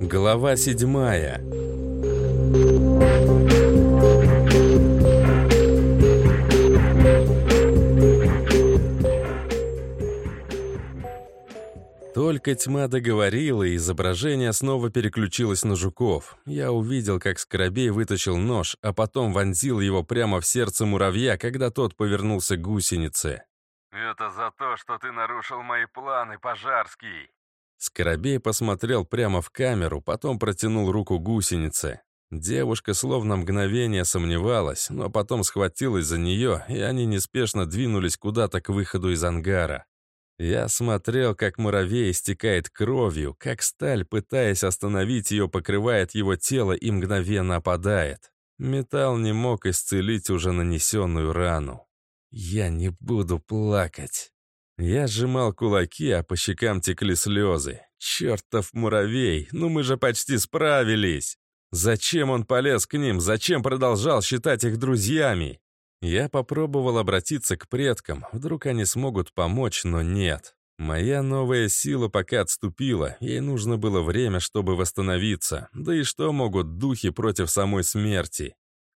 Глава седьмая. Только тьма договорила, и изображение снова переключилось на жуков. Я увидел, как Скоробей вытащил нож, а потом вонзил его прямо в сердце муравья, когда тот повернулся к гусенице. «Это за то, что ты нарушил мои планы, Пожарский!» Скоробей посмотрел прямо в камеру, потом протянул руку гусенице. Девушка словно мгновение сомневалась, но потом схватилась за нее, и они неспешно двинулись куда-то к выходу из ангара. Я смотрел, как муравей истекает кровью, как сталь, пытаясь остановить ее, покрывает его тело и мгновенно опадает. Металл не мог исцелить уже нанесенную рану. Я не буду плакать. Я сжимал кулаки, а по щекам текли слезы. Чертов муравей, ну мы же почти справились. Зачем он полез к ним? Зачем продолжал считать их друзьями? Я попробовал обратиться к предкам, вдруг они смогут помочь, но нет. Моя новая сила пока отступила, ей нужно было время, чтобы восстановиться. Да и что могут духи против самой смерти?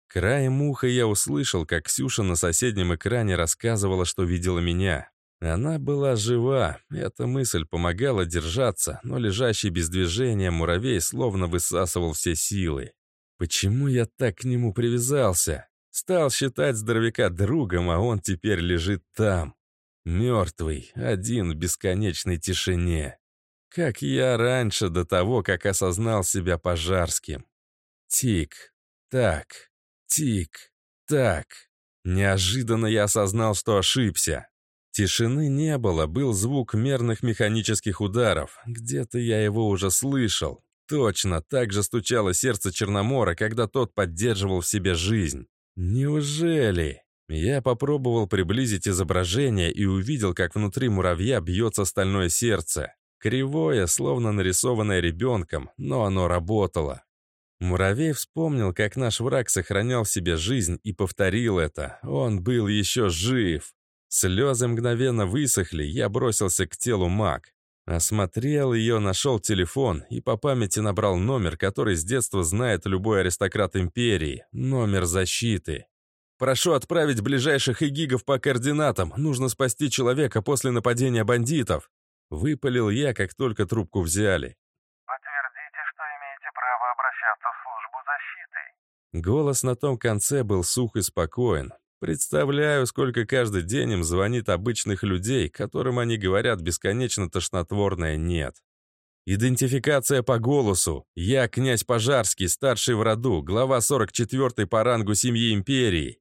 Краем уха я услышал, как Ксюша на соседнем экране рассказывала, что видела меня. Она была жива, эта мысль помогала держаться, но лежащий без движения муравей словно высасывал все силы. Почему я так к нему привязался? Стал считать здоровяка другом, а он теперь лежит там. Мертвый, один в бесконечной тишине. Как я раньше, до того, как осознал себя пожарским. Тик, так, тик, так. Неожиданно я осознал, что ошибся. Тишины не было, был звук мерных механических ударов. Где-то я его уже слышал. Точно, так же стучало сердце Черномора, когда тот поддерживал в себе жизнь. Неужели? Я попробовал приблизить изображение и увидел, как внутри муравья бьется стальное сердце. Кривое, словно нарисованное ребенком, но оно работало. Муравей вспомнил, как наш враг сохранял в себе жизнь и повторил это. Он был еще жив. Слезы мгновенно высохли, я бросился к телу маг. Осмотрел ее, нашел телефон и по памяти набрал номер, который с детства знает любой аристократ империи. Номер защиты. «Прошу отправить ближайших игигов по координатам. Нужно спасти человека после нападения бандитов». Выпалил я, как только трубку взяли. «Подтвердите, что имеете право обращаться в службу защиты». Голос на том конце был сух и спокоен. Представляю, сколько каждый день им звонит обычных людей, которым они говорят бесконечно тошнотворное «нет». Идентификация по голосу. Я князь Пожарский, старший в роду, глава 44-й по рангу семьи империи.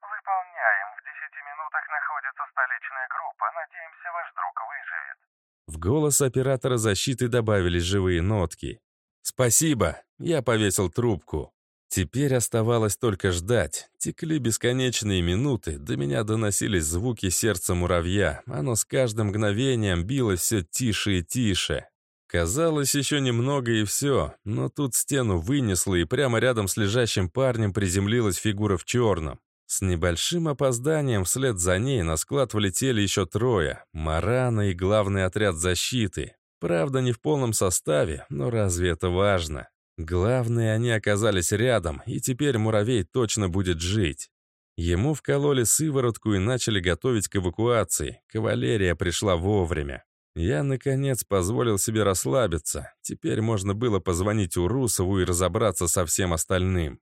Выполняем. В десяти минутах находится столичная группа. Надеемся, ваш друг выживет. В голос оператора защиты добавились живые нотки. «Спасибо!» Я повесил трубку. Теперь оставалось только ждать. Текли бесконечные минуты, до меня доносились звуки сердца муравья. Оно с каждым мгновением билось все тише и тише. Казалось, еще немного и все, но тут стену вынесло, и прямо рядом с лежащим парнем приземлилась фигура в черном. С небольшим опозданием вслед за ней на склад влетели еще трое. Марана и главный отряд защиты. Правда, не в полном составе, но разве это важно? Главное, они оказались рядом, и теперь муравей точно будет жить. Ему вкололи сыворотку и начали готовить к эвакуации. Кавалерия пришла вовремя. Я, наконец, позволил себе расслабиться. Теперь можно было позвонить Урусову и разобраться со всем остальным.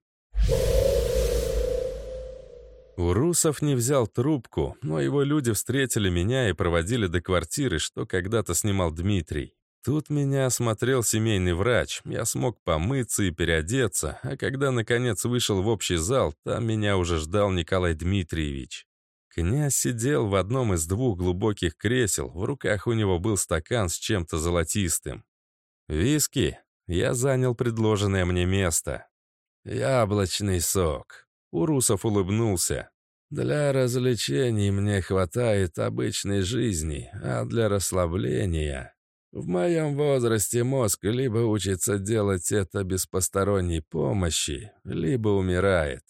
Урусов не взял трубку, но его люди встретили меня и проводили до квартиры, что когда-то снимал Дмитрий. Тут меня осмотрел семейный врач, я смог помыться и переодеться, а когда, наконец, вышел в общий зал, там меня уже ждал Николай Дмитриевич. Князь сидел в одном из двух глубоких кресел, в руках у него был стакан с чем-то золотистым. «Виски?» Я занял предложенное мне место. «Яблочный сок». Урусов улыбнулся. «Для развлечений мне хватает обычной жизни, а для расслабления...» В моем возрасте мозг либо учится делать это без посторонней помощи, либо умирает.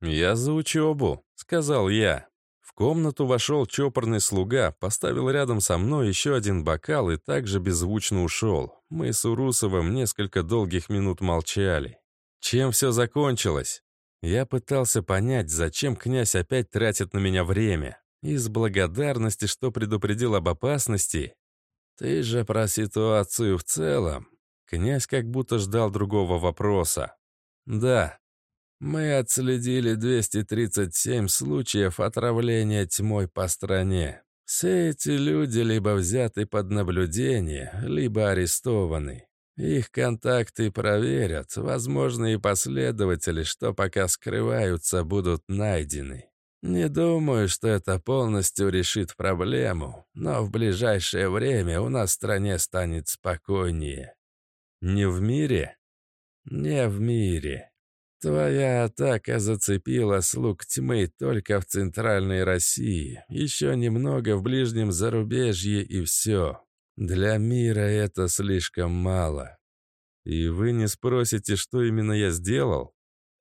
«Я за учебу», — сказал я. В комнату вошел чопорный слуга, поставил рядом со мной еще один бокал и также беззвучно ушел. Мы с Урусовым несколько долгих минут молчали. Чем все закончилось? Я пытался понять, зачем князь опять тратит на меня время. Из благодарности, что предупредил об опасности. Ты же про ситуацию в целом. Князь как будто ждал другого вопроса. Да, мы отследили 237 случаев отравления тьмой по стране. Все эти люди либо взяты под наблюдение, либо арестованы. Их контакты проверят, возможно, и последователи, что пока скрываются, будут найдены. Не думаю, что это полностью решит проблему, но в ближайшее время у нас в стране станет спокойнее. Не в мире? Не в мире. Твоя атака зацепила слуг тьмы только в центральной России, еще немного в ближнем зарубежье и все. Для мира это слишком мало. И вы не спросите, что именно я сделал?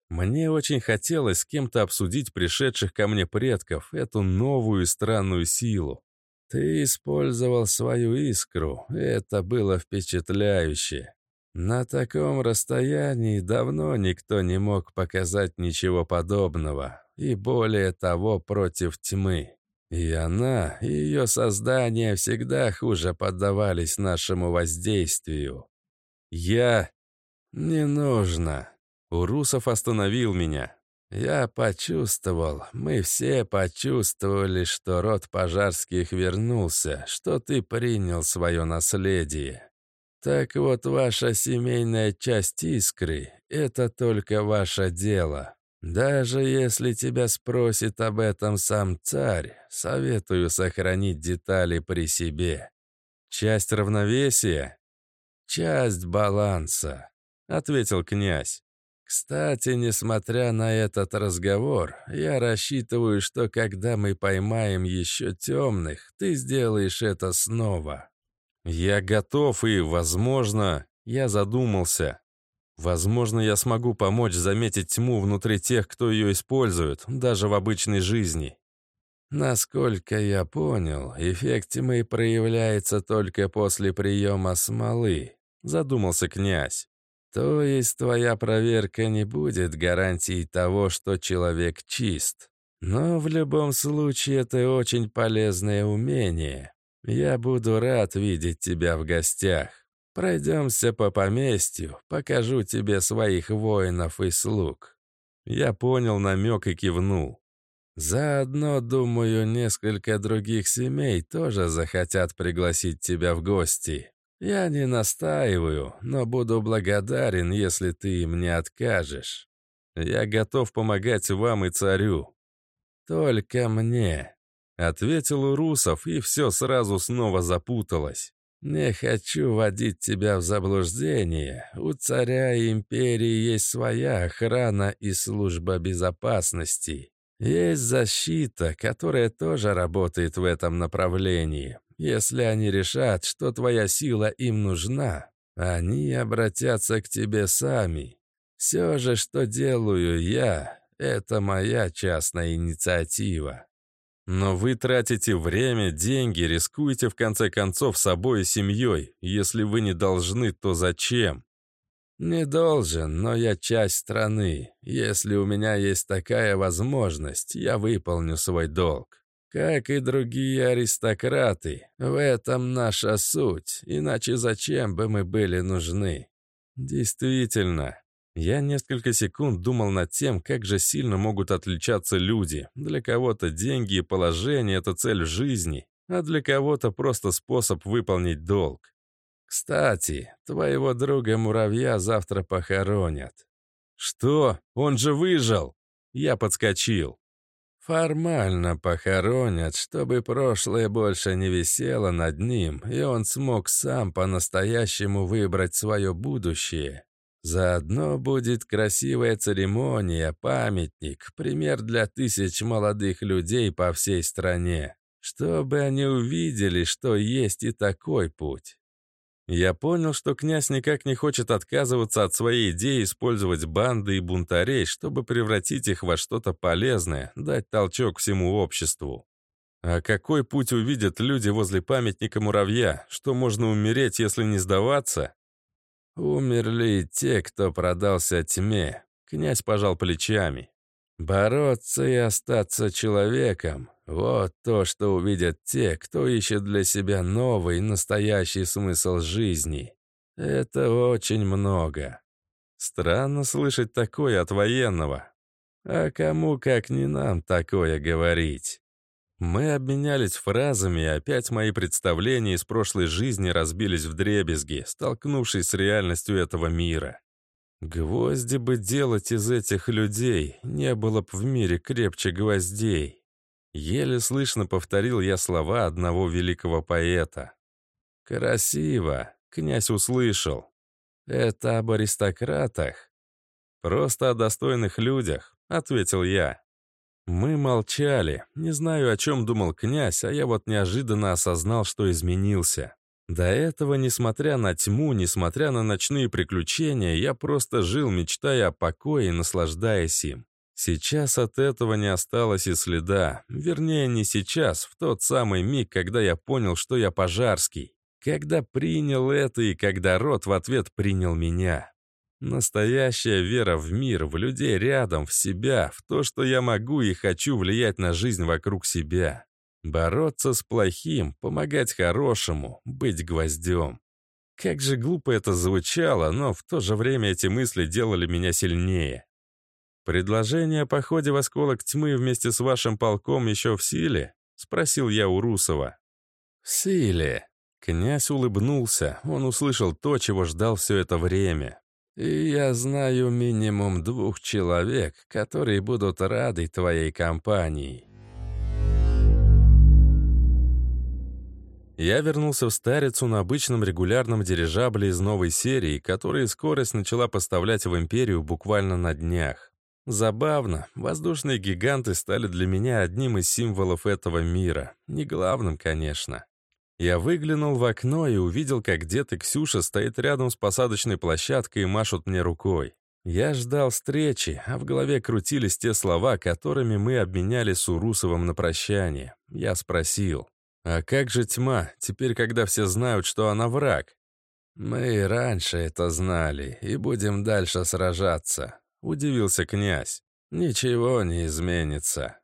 Мне очень хотелось с кем-то обсудить пришедших ко мне предков, эту новую странную силу. Ты использовал свою искру, это было впечатляюще. На таком расстоянии давно никто не мог показать ничего подобного, и более того, против тьмы. И она, и ее создание всегда хуже поддавались нашему воздействию. Я... Не нужно. Урусов остановил меня. Я почувствовал, мы все почувствовали, что род пожарских вернулся, что ты принял свое наследие. Так вот, ваша семейная часть искры — это только ваше дело. Даже если тебя спросит об этом сам царь, советую сохранить детали при себе. Часть равновесия? Часть баланса, — ответил князь. Кстати, несмотря на этот разговор, я рассчитываю, что когда мы поймаем еще темных, ты сделаешь это снова. Я готов и, возможно, я задумался. Возможно, я смогу помочь заметить тьму внутри тех, кто ее использует, даже в обычной жизни. Насколько я понял, эффект тьмы проявляется только после приема смолы, задумался князь. То есть твоя проверка не будет гарантией того, что человек чист. Но в любом случае это очень полезное умение. Я буду рад видеть тебя в гостях. Пройдемся по поместью, покажу тебе своих воинов и слуг». Я понял намек и кивнул. «Заодно, думаю, несколько других семей тоже захотят пригласить тебя в гости. Я не настаиваю, но буду благодарен, если ты им не откажешь. Я готов помогать вам и царю. Только мне. Ответил Урусов, и все сразу снова запуталось. «Не хочу водить тебя в заблуждение. У царя и империи есть своя охрана и служба безопасности. Есть защита, которая тоже работает в этом направлении. Если они решат, что твоя сила им нужна, они обратятся к тебе сами. Все же, что делаю я, это моя частная инициатива. Но вы тратите время, деньги, рискуете в конце концов собой и семьей. Если вы не должны, то зачем? Не должен, но я часть страны. Если у меня есть такая возможность, я выполню свой долг. Как и другие аристократы, в этом наша суть, иначе зачем бы мы были нужны? Действительно, я несколько секунд думал над тем, как же сильно могут отличаться люди. Для кого-то деньги и положение — это цель жизни, а для кого-то просто способ выполнить долг. Кстати, твоего друга-муравья завтра похоронят. Что? Он же выжил! Я подскочил. Формально похоронят, чтобы прошлое больше не висело над ним, и он смог сам по-настоящему выбрать свое будущее. Заодно будет красивая церемония, памятник, пример для тысяч молодых людей по всей стране, чтобы они увидели, что есть и такой путь. Я понял, что князь никак не хочет отказываться от своей идеи использовать банды и бунтарей, чтобы превратить их во что-то полезное, дать толчок всему обществу. А какой путь увидят люди возле памятника муравья? Что можно умереть, если не сдаваться? Умерли те, кто продался тьме. Князь пожал плечами. Бороться и остаться человеком — вот то, что увидят те, кто ищет для себя новый, настоящий смысл жизни. Это очень много. Странно слышать такое от военного. А кому, как не нам, такое говорить? Мы обменялись фразами, и опять мои представления из прошлой жизни разбились в дребезги, столкнувшись с реальностью этого мира. Гвозди бы делать из этих людей, не было б в мире крепче гвоздей. Еле слышно повторил я слова одного великого поэта. «Красиво», — князь услышал. «Это об аристократах?» «Просто о достойных людях», — ответил я. Мы молчали. Не знаю, о чем думал князь, а я вот неожиданно осознал, что изменился. До этого, несмотря на тьму, несмотря на ночные приключения, я просто жил, мечтая о покое и наслаждаясь им. Сейчас от этого не осталось и следа. Вернее, не сейчас, в тот самый миг, когда я понял, что я пожарский. Когда принял это и когда род в ответ принял меня. Настоящая вера в мир, в людей рядом, в себя, в то, что я могу и хочу влиять на жизнь вокруг себя. Бороться с плохим, помогать хорошему, быть гвоздем. Как же глупо это звучало, но в то же время эти мысли делали меня сильнее. «Предложение о походе в осколок тьмы вместе с вашим полком еще в силе?» — спросил я у Русова. «В силе». Князь улыбнулся, он услышал то, чего ждал все это время. «И я знаю минимум двух человек, которые будут рады твоей компании». Я вернулся в Старицу на обычном регулярном дирижабле из новой серии, который скорость начала поставлять в Империю буквально на днях. Забавно, воздушные гиганты стали для меня одним из символов этого мира. Не главным, конечно. Я выглянул в окно и увидел, как дед и Ксюша стоят рядом с посадочной площадкой и машут мне рукой. Я ждал встречи, а в голове крутились те слова, которыми мы обменялись с Урусовым на прощание. Я спросил, а как же тьма, теперь, когда все знают, что она враг? Мы и раньше это знали, и будем дальше сражаться, удивился князь. Ничего не изменится.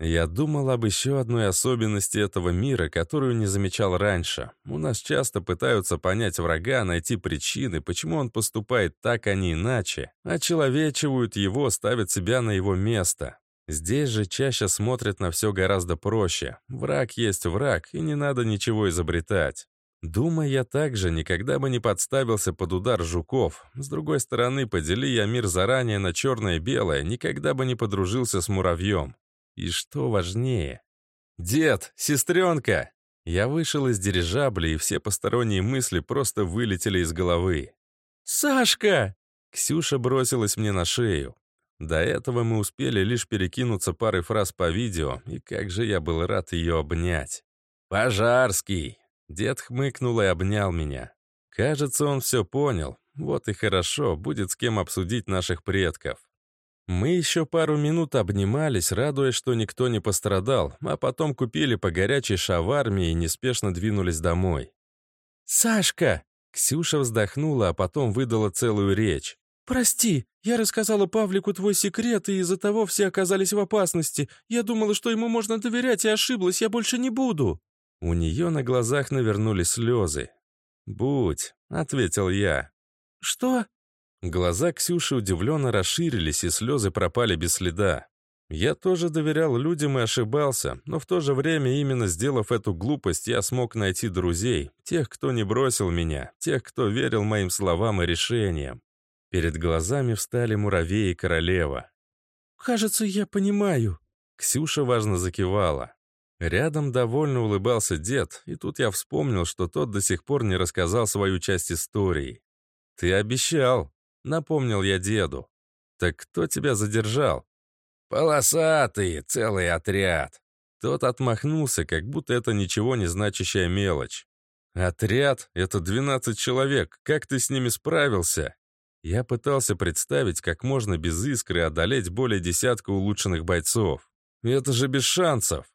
Я думал об еще одной особенности этого мира, которую не замечал раньше. У нас часто пытаются понять врага, найти причины, почему он поступает так, а не иначе, очеловечивают его, ставят себя на его место. Здесь же чаще смотрят на все гораздо проще. Враг есть враг, и не надо ничего изобретать. Думаю, я также никогда бы не подставился под удар жуков. С другой стороны, подели я мир заранее на черное и белое, никогда бы не подружился с муравьем. И что важнее? «Дед! Сестренка!» Я вышел из дирижабля, и все посторонние мысли просто вылетели из головы. «Сашка!» Ксюша бросилась мне на шею. До этого мы успели лишь перекинуться парой фраз по видео, и как же я был рад ее обнять. «Пожарский!» Дед хмыкнул и обнял меня. Кажется, он все понял. Вот и хорошо, будет с кем обсудить наших предков. Мы еще пару минут обнимались, радуясь, что никто не пострадал, а потом купили по горячей шаварме и неспешно двинулись домой. «Сашка!» Ксюша вздохнула, а потом выдала целую речь. «Прости, я рассказала Павлику твой секрет, и из-за того все оказались в опасности. Я думала, что ему можно доверять, и ошиблась, я больше не буду». У нее на глазах навернулись слезы. «Будь», — ответил я. «Что?» Глаза Ксюши удивленно расширились, и слезы пропали без следа. Я тоже доверял людям и ошибался, но в то же время, именно сделав эту глупость, я смог найти друзей, тех, кто не бросил меня, тех, кто верил моим словам и решениям. Перед глазами встали муравей и королева. «Кажется, я понимаю». Ксюша важно закивала. Рядом довольно улыбался дед, и тут я вспомнил, что тот до сих пор не рассказал свою часть истории. «Ты обещал», — напомнил я деду. «Так кто тебя задержал?» «Полосатый, целый отряд». Тот отмахнулся, как будто это ничего не значащая мелочь. Отряд — это 12 человек. Как ты с ними справился? Я пытался представить, как можно без искры одолеть более десятка улучшенных бойцов. Это же без шансов.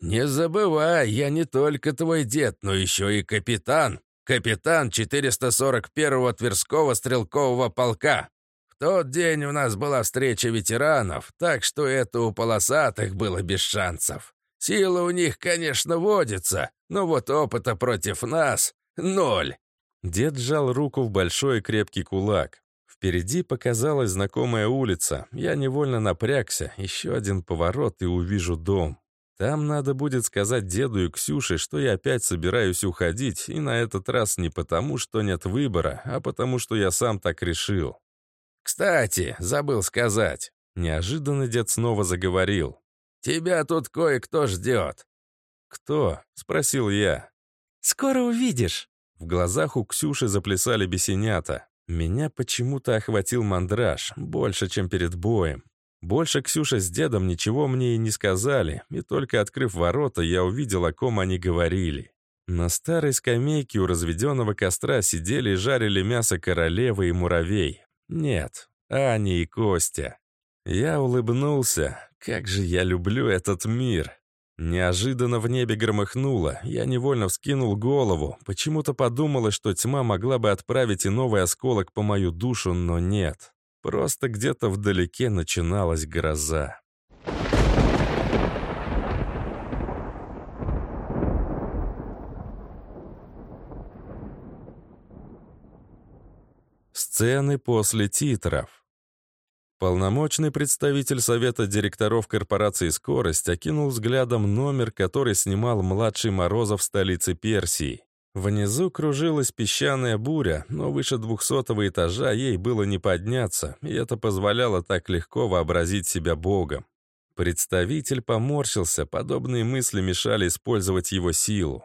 «Не забывай, я не только твой дед, но еще и капитан. Капитан 441-го Тверского стрелкового полка. В тот день у нас была встреча ветеранов, так что это у полосатых было без шансов. Сила у них, конечно, водится, но вот опыта против нас — ноль». Дед сжал руку в большой крепкий кулак. Впереди показалась знакомая улица. Я невольно напрягся. Еще один поворот и увижу дом. Там надо будет сказать деду и Ксюше, что я опять собираюсь уходить, и на этот раз не потому, что нет выбора, а потому, что я сам так решил. «Кстати, забыл сказать». Неожиданно дед снова заговорил. «Тебя тут кое-кто ждет». «Кто?» — спросил я. «Скоро увидишь». В глазах у Ксюши заплясали бесенята. Меня почему-то охватил мандраж, больше, чем перед боем. Больше Ксюша с дедом ничего мне и не сказали, и только открыв ворота, я увидел, о ком они говорили. На старой скамейке у разведенного костра сидели и жарили мясо королевы и муравей. Нет, Ани и Костя. Я улыбнулся. Как же я люблю этот мир. Неожиданно в небе громыхнуло, я невольно вскинул голову. Почему-то подумалось, что тьма могла бы отправить и новый осколок по мою душу, но нет. Просто где-то вдалеке начиналась гроза. Сцены после титров. Полномочный представитель Совета директоров корпорации «Скорость» окинул взглядом номер, который снимал младший Морозов в столице Персии. Внизу кружилась песчаная буря, но выше двухсотого этажа ей было не подняться, и это позволяло так легко вообразить себя богом. Представитель поморщился, подобные мысли мешали использовать его силу.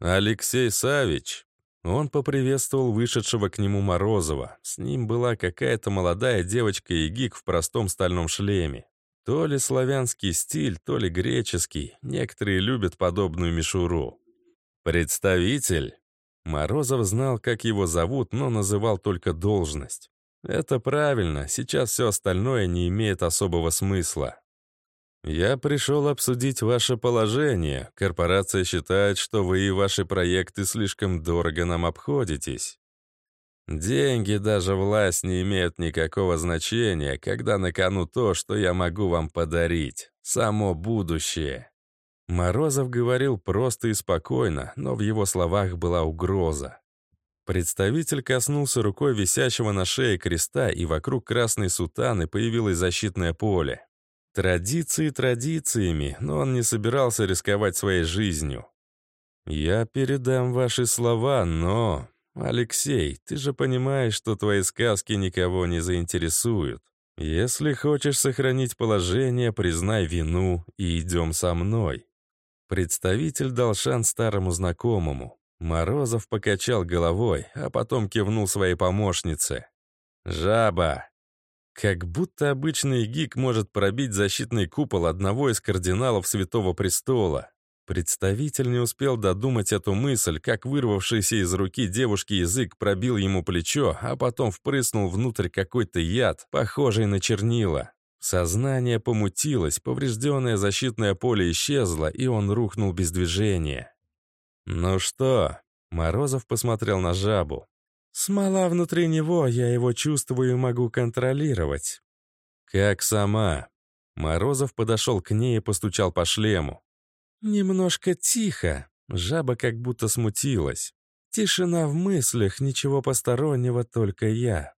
«Алексей Савич!» Он поприветствовал вышедшего к нему Морозова. С ним была какая-то молодая девочка и гик в простом стальном шлеме. То ли славянский стиль, то ли греческий. Некоторые любят подобную мишуру. «Представитель?» Морозов знал, как его зовут, но называл только должность. Это правильно, сейчас все остальное не имеет особого смысла. «Я пришел обсудить ваше положение. Корпорация считает, что вы и ваши проекты слишком дорого нам обходитесь. Деньги, даже власть не имеют никакого значения, когда на кону то, что я могу вам подарить. Само будущее. Морозов говорил просто и спокойно, но в его словах была угроза. Представитель коснулся рукой висящего на шее креста, и вокруг красной сутаны появилось защитное поле. Традиции традициями, но он не собирался рисковать своей жизнью. «Я передам ваши слова, но...» «Алексей, ты же понимаешь, что твои сказки никого не заинтересуют. Если хочешь сохранить положение, признай вину и идем со мной. Представитель дал шанс старому знакомому. Морозов покачал головой, а потом кивнул своей помощнице. «Жаба!» Как будто обычный гик может пробить защитный купол одного из кардиналов Святого Престола. Представитель не успел додумать эту мысль, как вырвавшийся из руки девушки язык пробил ему плечо, а потом впрыснул внутрь какой-то яд, похожий на чернила. Сознание помутилось, поврежденное защитное поле исчезло, и он рухнул без движения. «Ну что?» — Морозов посмотрел на жабу. «Смола внутри него, я его чувствую и могу контролировать». «Как сама?» Морозов подошел к ней и постучал по шлему. «Немножко тихо». Жаба как будто смутилась. «Тишина в мыслях, ничего постороннего, только я».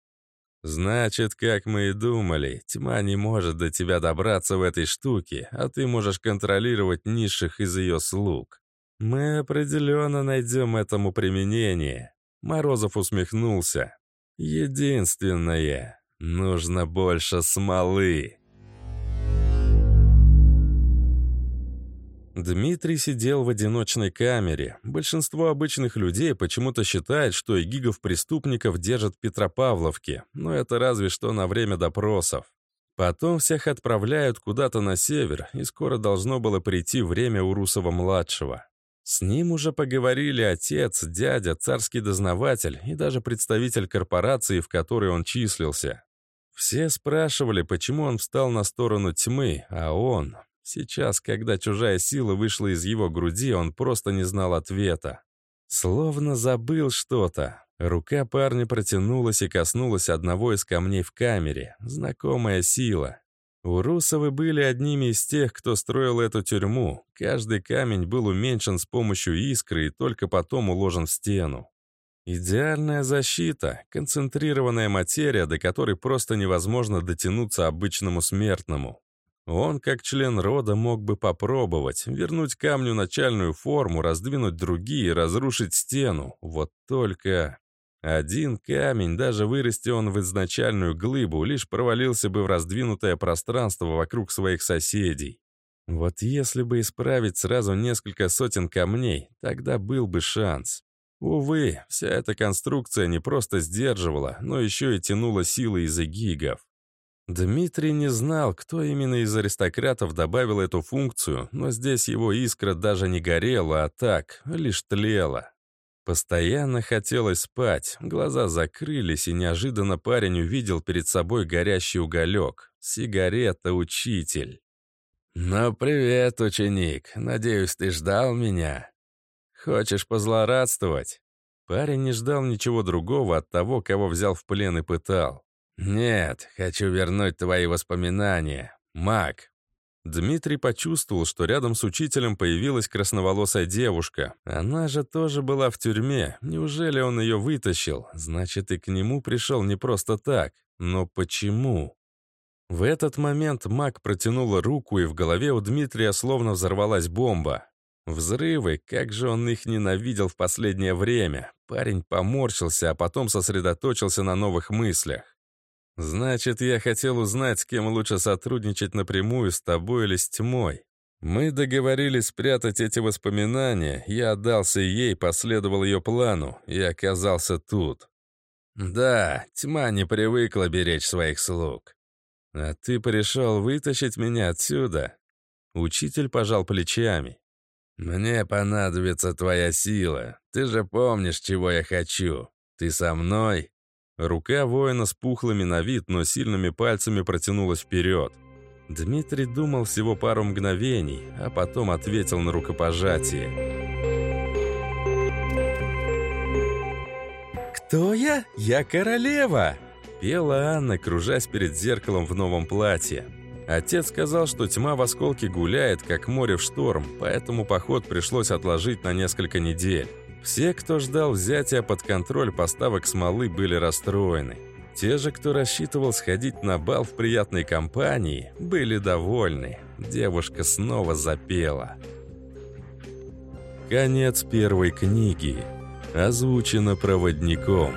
«Значит, как мы и думали, тьма не может до тебя добраться в этой штуке, а ты можешь контролировать низших из ее слуг. Мы определенно найдем этому применение». Морозов усмехнулся. «Единственное, нужно больше смолы». Дмитрий сидел в одиночной камере. Большинство обычных людей почему-то считает, что и гигов-преступников держат в Петропавловке, но это разве что на время допросов. Потом всех отправляют куда-то на север, и скоро должно было прийти время Урусова-младшего. С ним уже поговорили отец, дядя, царский дознаватель и даже представитель корпорации, в которой он числился. Все спрашивали, почему он встал на сторону тьмы, а он... Сейчас, когда чужая сила вышла из его груди, он просто не знал ответа. Словно забыл что-то. Рука парня протянулась и коснулась одного из камней в камере. Знакомая сила. Урусовы были одними из тех, кто строил эту тюрьму. Каждый камень был уменьшен с помощью искры и только потом уложен в стену. Идеальная защита, концентрированная материя, до которой просто невозможно дотянуться обычному смертному. Он, как член рода, мог бы попробовать, вернуть камню начальную форму, раздвинуть другие, разрушить стену. Вот только... Один камень, даже вырасти он в изначальную глыбу, лишь провалился бы в раздвинутое пространство вокруг своих соседей. Вот если бы исправить сразу несколько сотен камней, тогда был бы шанс. Увы, вся эта конструкция не просто сдерживала, но еще и тянула силы из гигов. Дмитрий не знал, кто именно из аристократов добавил эту функцию, но здесь его искра даже не горела, а так, лишь тлела. Постоянно хотелось спать, глаза закрылись, и неожиданно парень увидел перед собой горящий уголек. Сигарета «Учитель». «Ну, привет, ученик. Надеюсь, ты ждал меня. Хочешь позлорадствовать?» Парень не ждал ничего другого от того, кого взял в плен и пытал. «Нет, хочу вернуть твои воспоминания. Маг, Дмитрий почувствовал, что рядом с учителем появилась красноволосая девушка. Она же тоже была в тюрьме. Неужели он ее вытащил? Значит, и к нему пришел не просто так. Но почему? В этот момент маг протянула руку, и в голове у Дмитрия словно взорвалась бомба. Взрывы, как же он их ненавидел в последнее время. Парень поморщился, а потом сосредоточился на новых мыслях. «Значит, я хотел узнать, с кем лучше сотрудничать напрямую, с тобой или с тьмой. Мы договорились спрятать эти воспоминания, я отдался ей, последовал ее плану и оказался тут. Да, тьма не привыкла беречь своих слуг. А ты пришел вытащить меня отсюда?» Учитель пожал плечами. «Мне понадобится твоя сила. Ты же помнишь, чего я хочу. Ты со мной?» Рука воина с пухлыми на вид, но сильными пальцами протянулась вперед. Дмитрий думал всего пару мгновений, а потом ответил на рукопожатие. «Кто я? Я королева!» Пела Анна, кружась перед зеркалом в новом платье. Отец сказал, что тьма в осколке гуляет, как море в шторм, поэтому поход пришлось отложить на несколько недель. Все, кто ждал взятия под контроль поставок смолы, были расстроены. Те же, кто рассчитывал сходить на бал в приятной компании, были довольны. Девушка снова запела. Конец первой книги. Озвучено проводником.